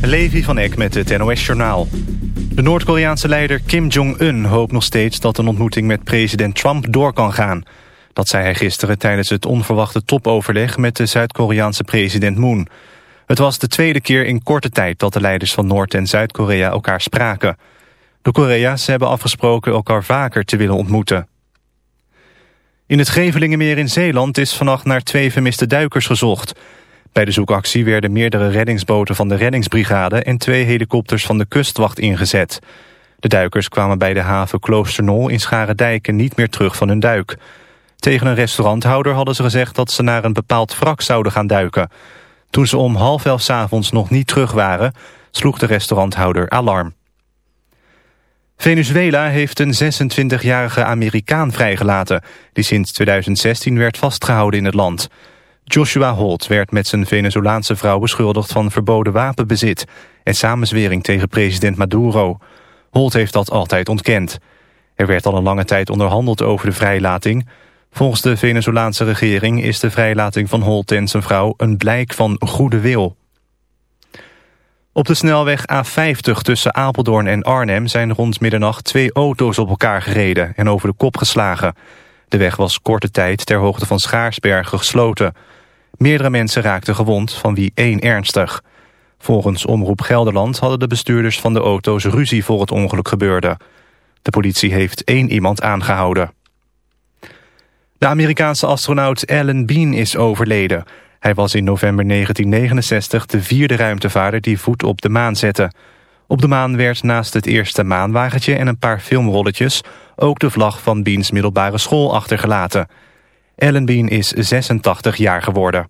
Levi van Eck met het NOS-journaal. De Noord-Koreaanse leider Kim Jong-un hoopt nog steeds... dat een ontmoeting met president Trump door kan gaan. Dat zei hij gisteren tijdens het onverwachte topoverleg... met de Zuid-Koreaanse president Moon. Het was de tweede keer in korte tijd... dat de leiders van Noord- en Zuid-Korea elkaar spraken. De Korea's hebben afgesproken elkaar vaker te willen ontmoeten. In het Gevelingenmeer in Zeeland is vannacht naar twee vermiste duikers gezocht... Bij de zoekactie werden meerdere reddingsboten van de reddingsbrigade... en twee helikopters van de kustwacht ingezet. De duikers kwamen bij de haven Kloosternol in Scharendijken niet meer terug van hun duik. Tegen een restauranthouder hadden ze gezegd dat ze naar een bepaald wrak zouden gaan duiken. Toen ze om half elf s avonds nog niet terug waren, sloeg de restauranthouder alarm. Venezuela heeft een 26-jarige Amerikaan vrijgelaten... die sinds 2016 werd vastgehouden in het land... Joshua Holt werd met zijn Venezolaanse vrouw beschuldigd van verboden wapenbezit en samenzwering tegen president Maduro. Holt heeft dat altijd ontkend. Er werd al een lange tijd onderhandeld over de vrijlating. Volgens de Venezolaanse regering is de vrijlating van Holt en zijn vrouw een blijk van goede wil. Op de snelweg A50 tussen Apeldoorn en Arnhem zijn rond middernacht twee auto's op elkaar gereden en over de kop geslagen. De weg was korte tijd ter hoogte van Schaarsbergen gesloten. Meerdere mensen raakten gewond, van wie één ernstig. Volgens Omroep Gelderland hadden de bestuurders van de auto's ruzie voor het ongeluk gebeurde. De politie heeft één iemand aangehouden. De Amerikaanse astronaut Alan Bean is overleden. Hij was in november 1969 de vierde ruimtevaarder die voet op de maan zette. Op de maan werd naast het eerste maanwagentje en een paar filmrolletjes... ook de vlag van Beans middelbare school achtergelaten... Ellen Bean is 86 jaar geworden.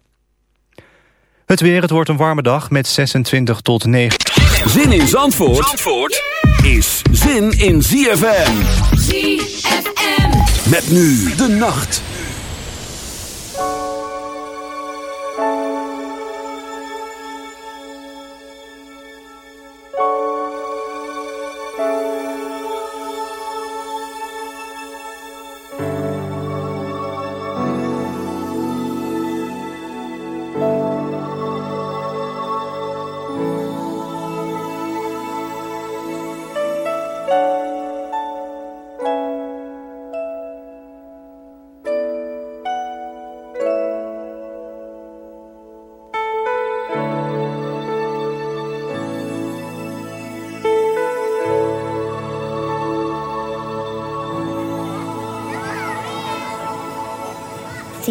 Het weer, het wordt een warme dag met 26 tot 9. Zin in Zandvoort, Zandvoort is zin in ZFM. ZFM. Met nu de nacht.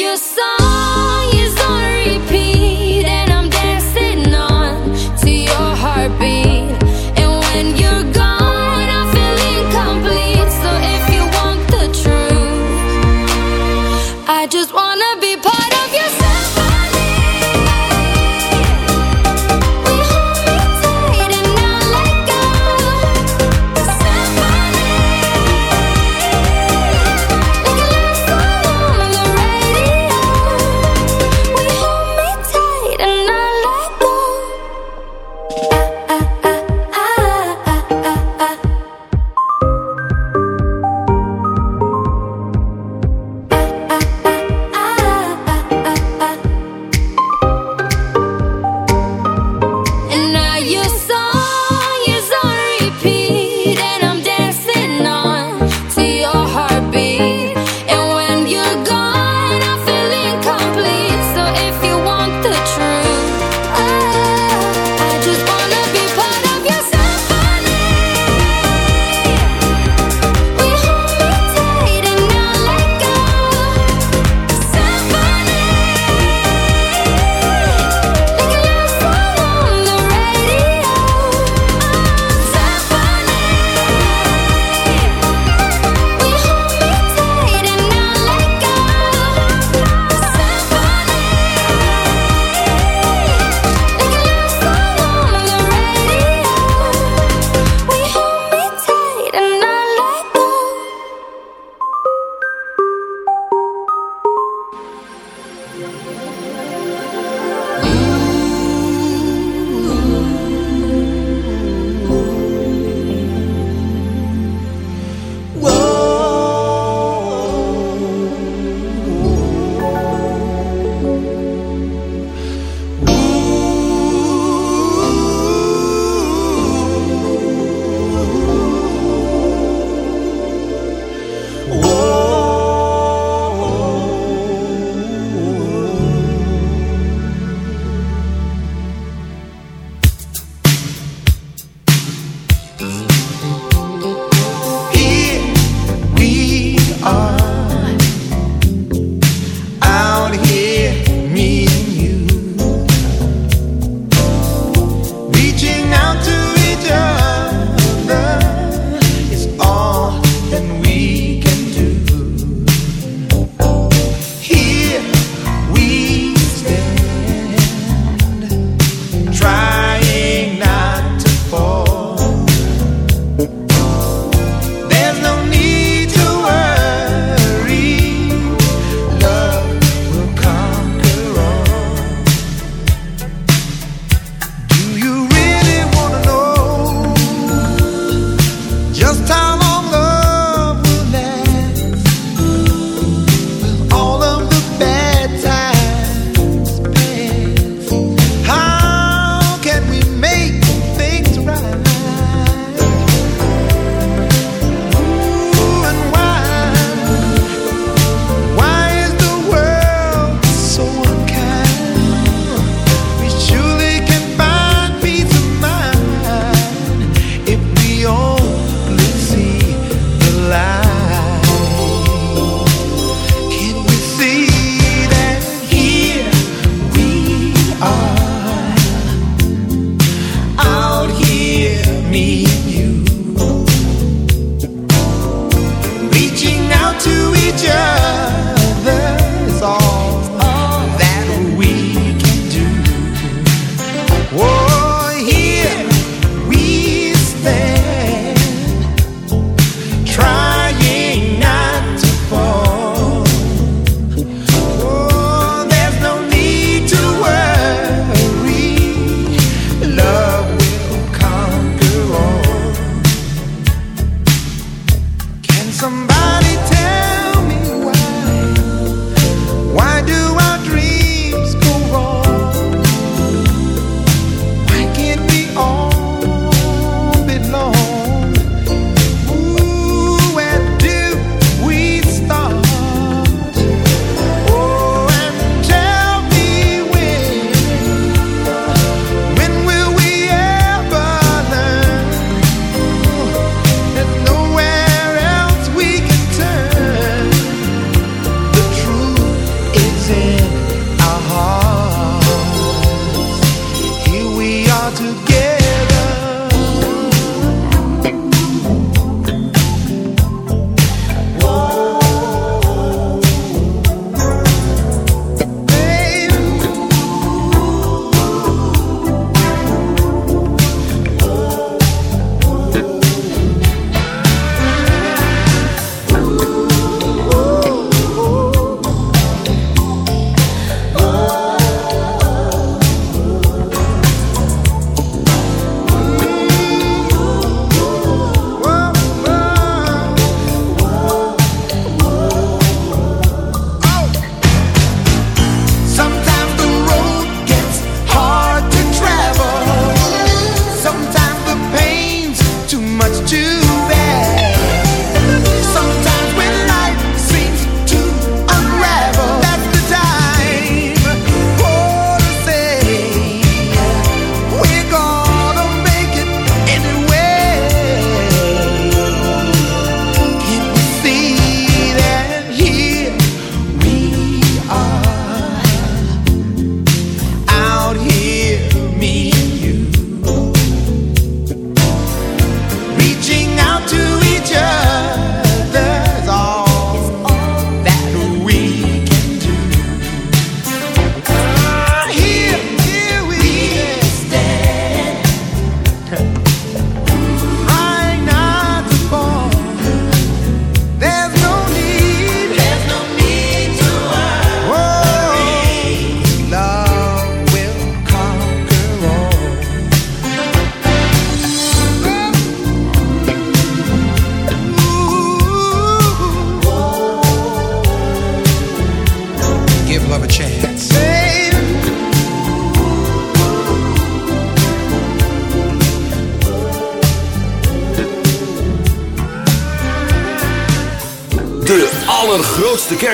you saw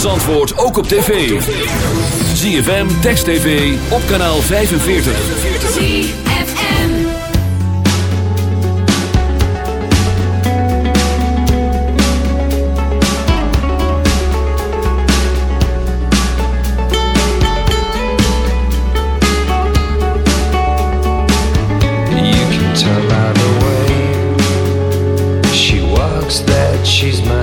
van Zandvoort ook op tv. ZFM, Text TV, op kanaal 45. ZFM. You can tell by the way she walks that she's my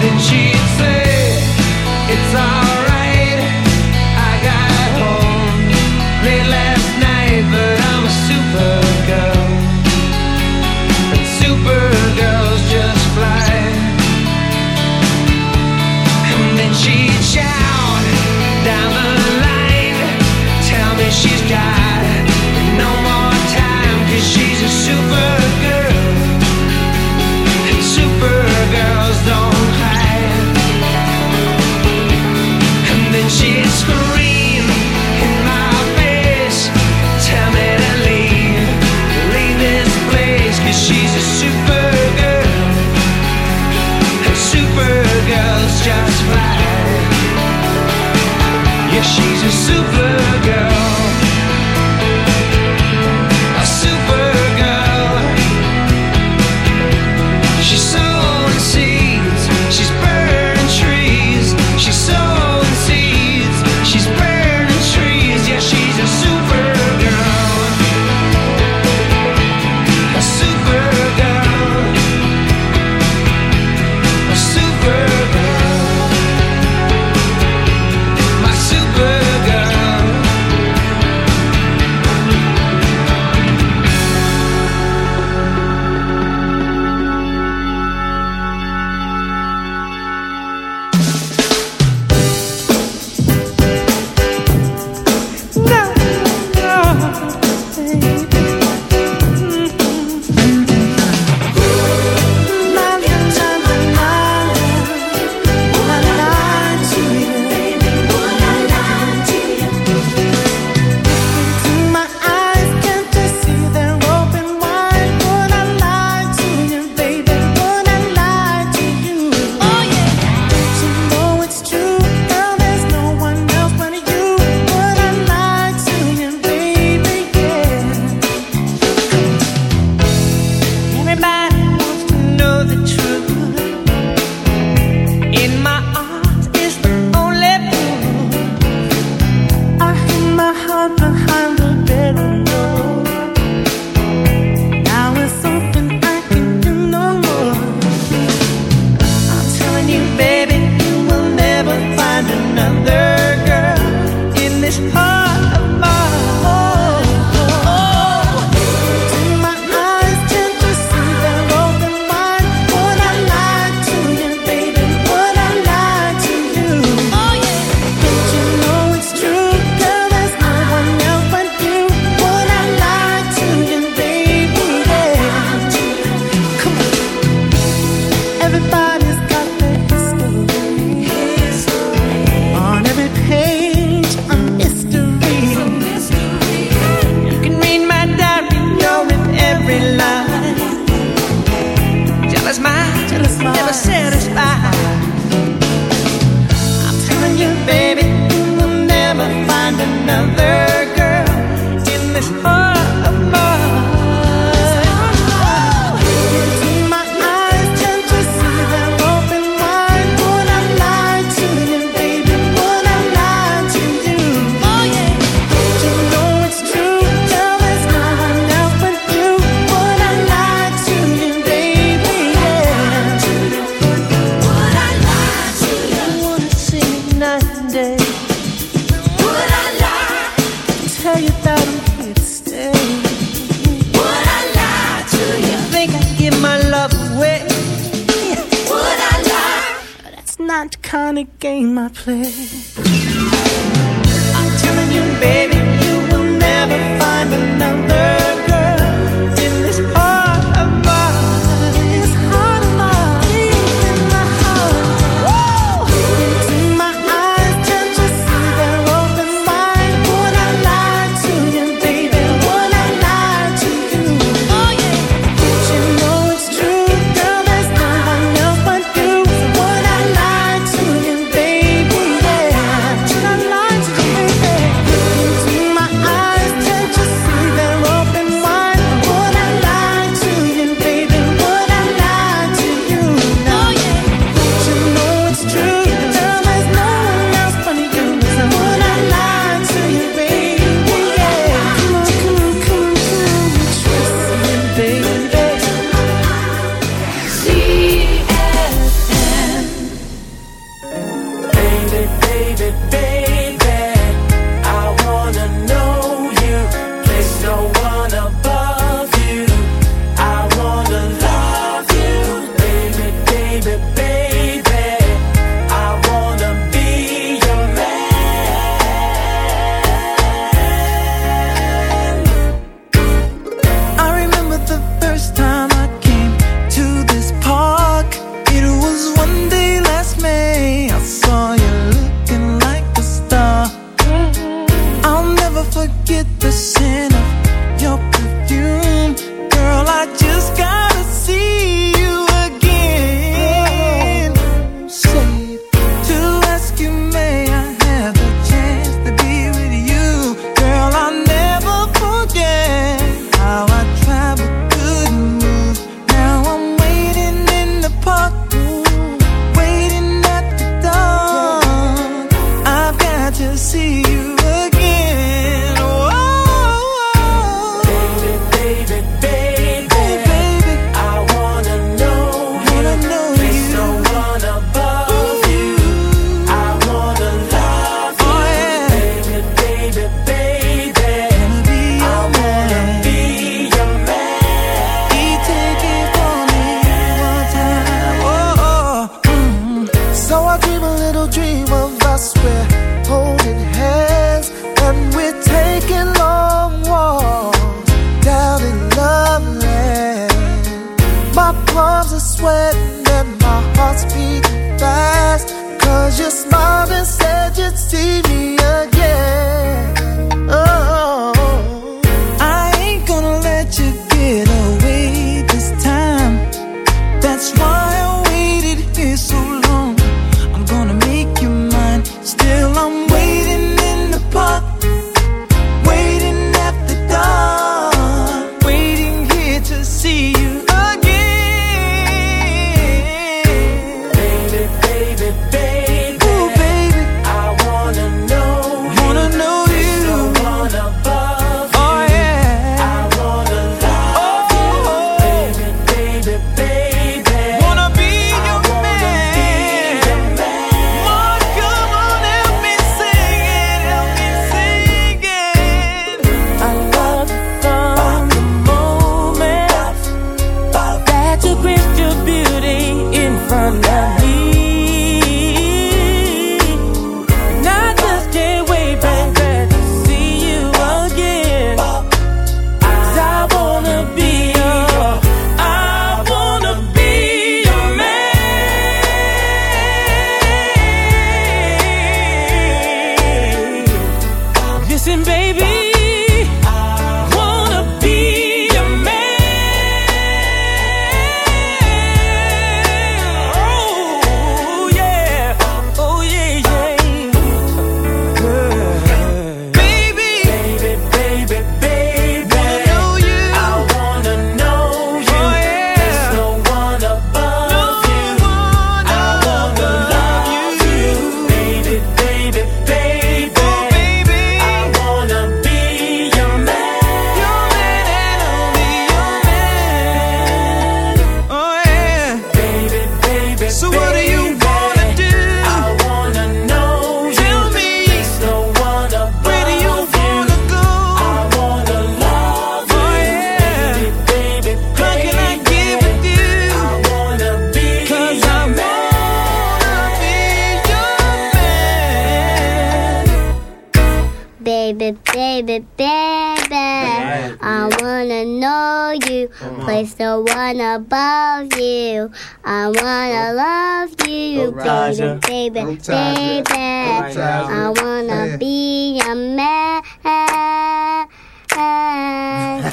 Then she'd say, It's I. trying to gain my place. I'm telling you, baby.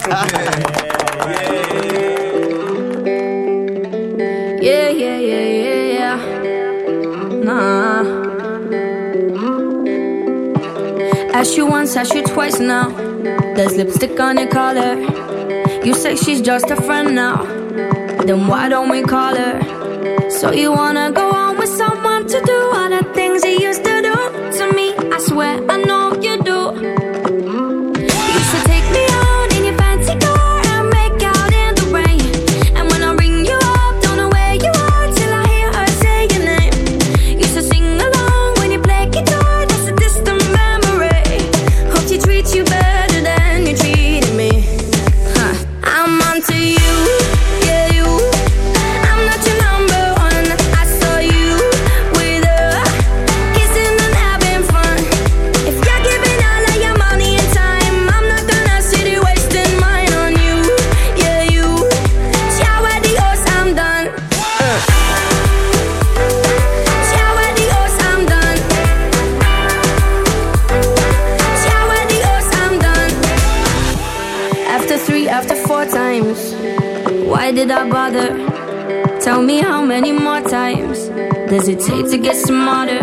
yeah, yeah, yeah, yeah, yeah. Nah. Ask you once, ask you twice now. There's lipstick on her collar. You say she's just a friend now. Then why don't we call her? So you wanna go get smarter.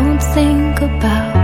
don't think about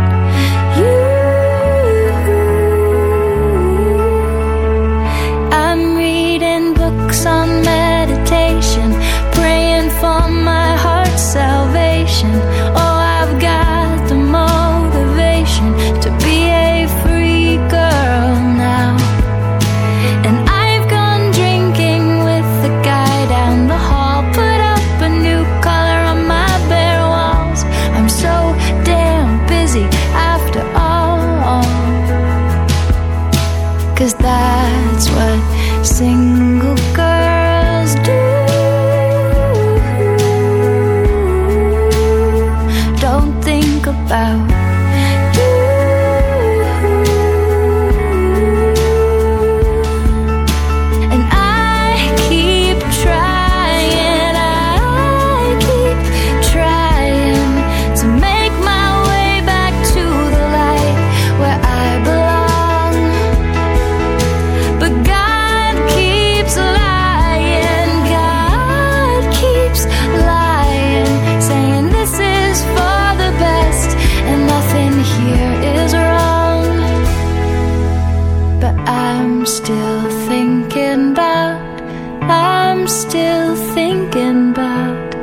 I'm still thinking about,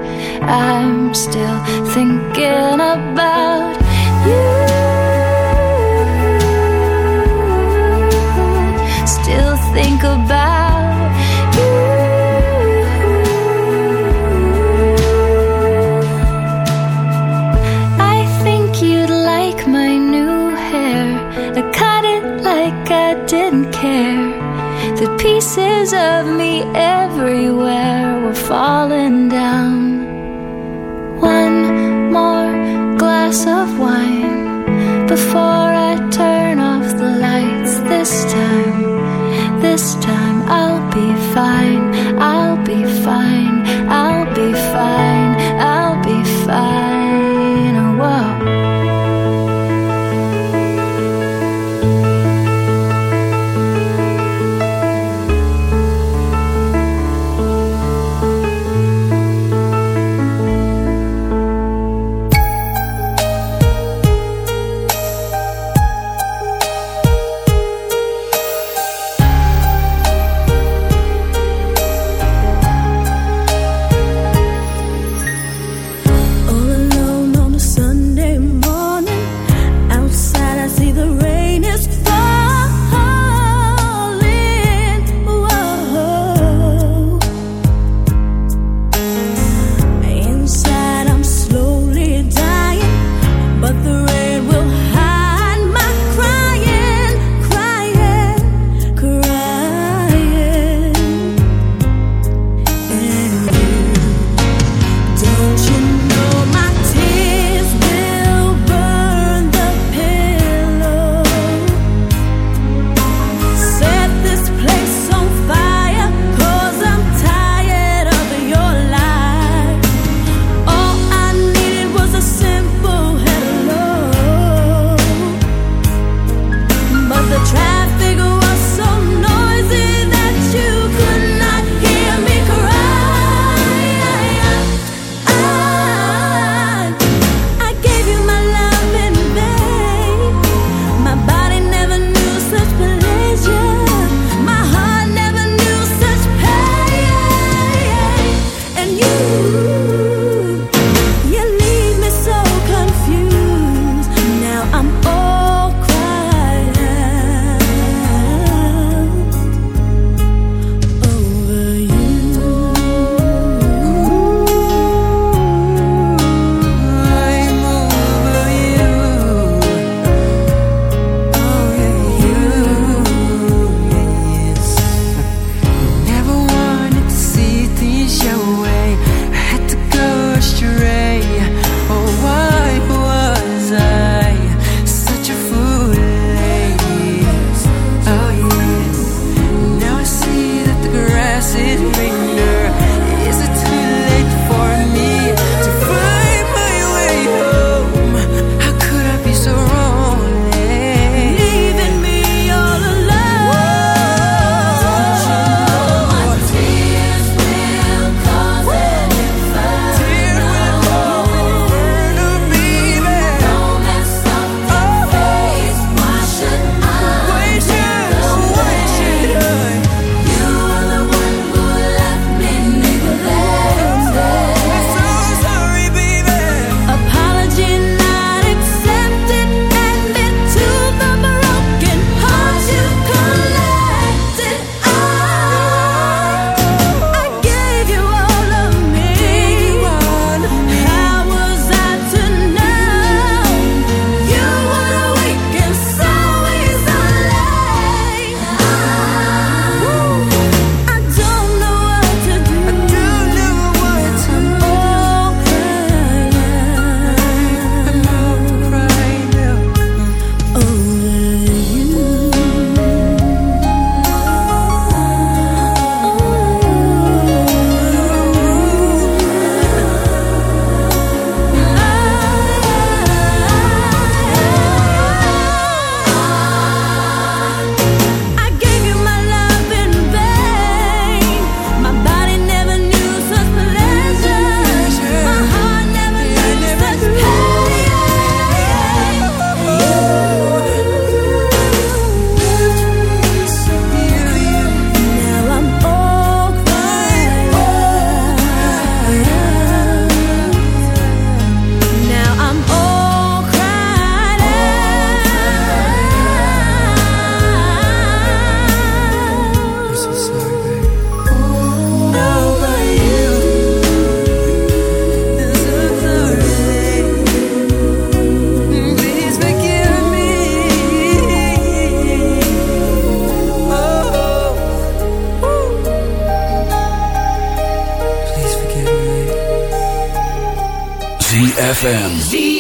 I'm still thinking about you. Still think about. pieces of me everywhere were falling down. One more glass of wine before I turn off the lights this time.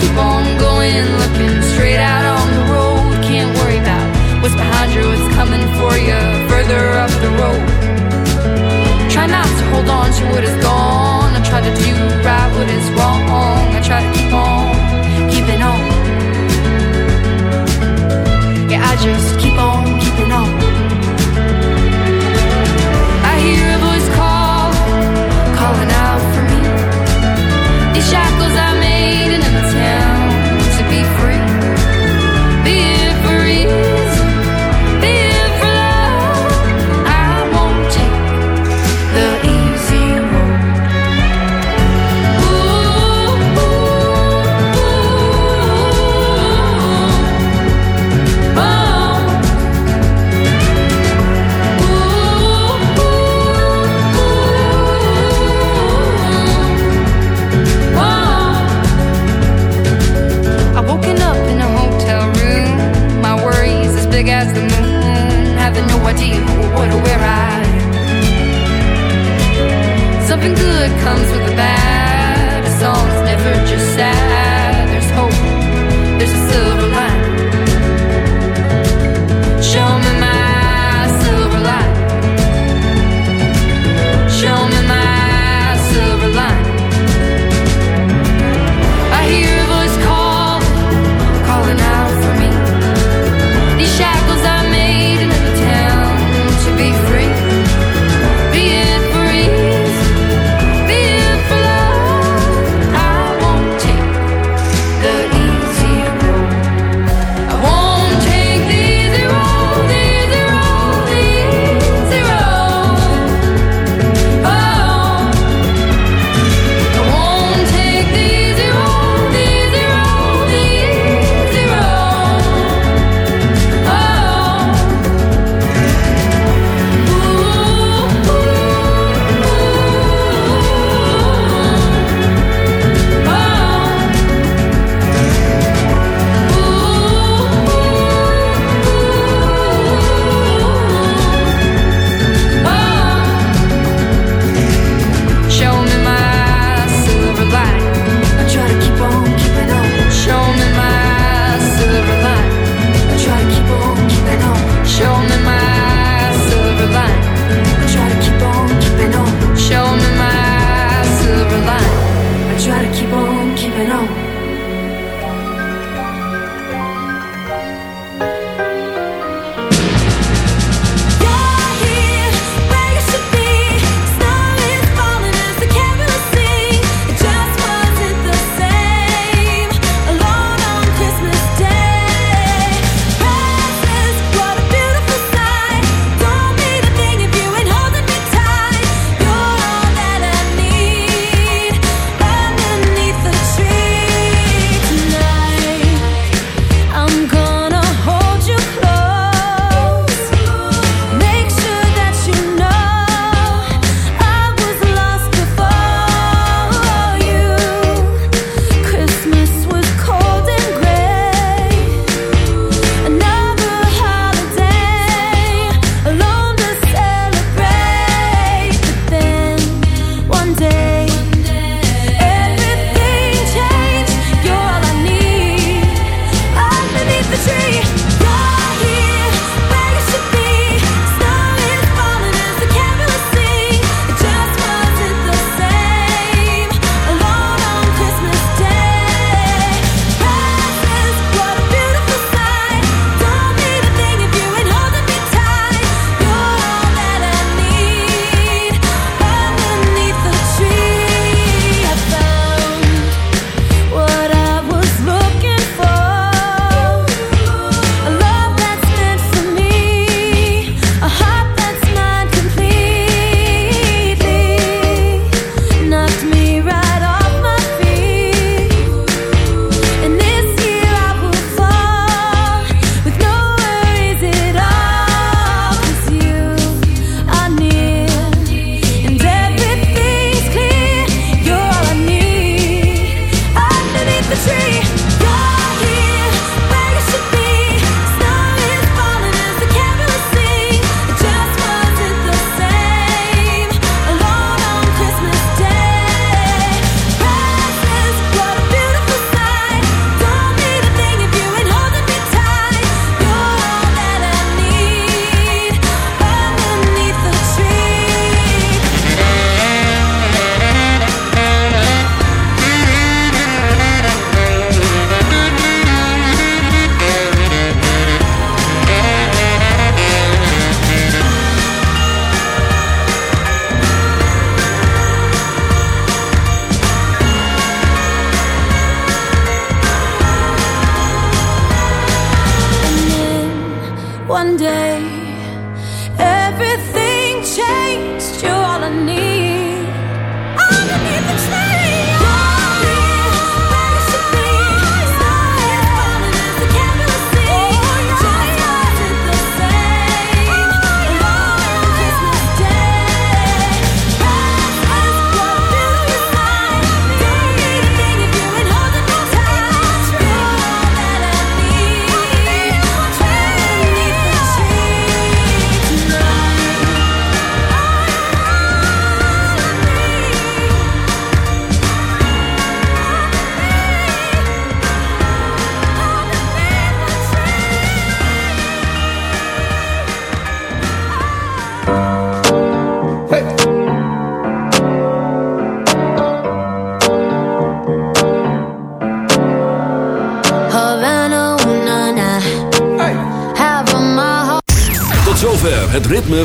keep on going, looking straight out on the road. Can't worry about what's behind you, what's coming for you further up the road. Try not to hold on to what is gone. I try to do right what is wrong. I try to keep on keeping on. Yeah, I just keep on good comes with the bad.